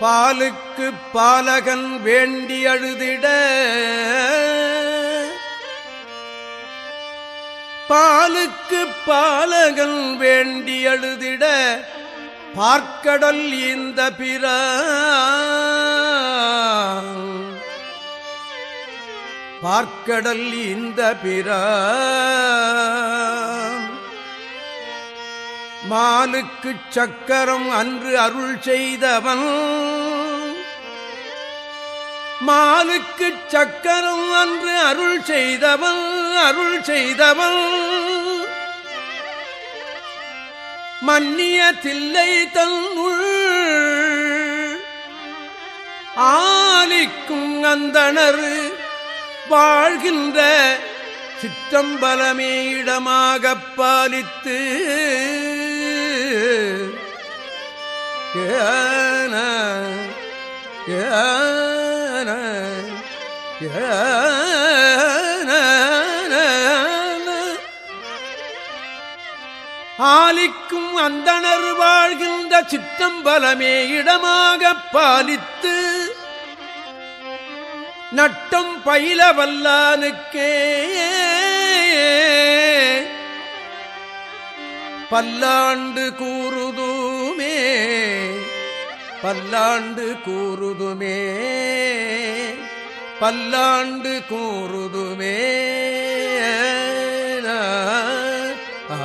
பாலுக்கு பாலகன் வேண்டி அழுதிட. பாலுக்கு பாலகன் வேண்டி அழுதிட. பார்க்கடல் இந்த பிற. பார்க்கடல் இந்த பிற. மாலுக்கு சக்கரம் அன்று அருள் செய்தவன். மாலுக்கு சக்கரம் அன்று அருள் செய்தவன் அருள் செய்தவன். மன்னிய தில்லை தன்னுள் ஆலிக்கும் அந்தனர் வாழ்கின்ற சிற்றம்பலமே இடமாகப் பாலித்து. ஏன ஏன ஏன. ஆலிக்கும் அந்தனர் வாழ்கின்ற சிற்றம்பலமே இடமாக பாலித்து நட்டம் பயில வல்லானுக்கே. பல்லாண்டு கூறுதுமே பல்லாண்டு கூறுதுமே பல்லாண்டு கூறுதுமே. ஆ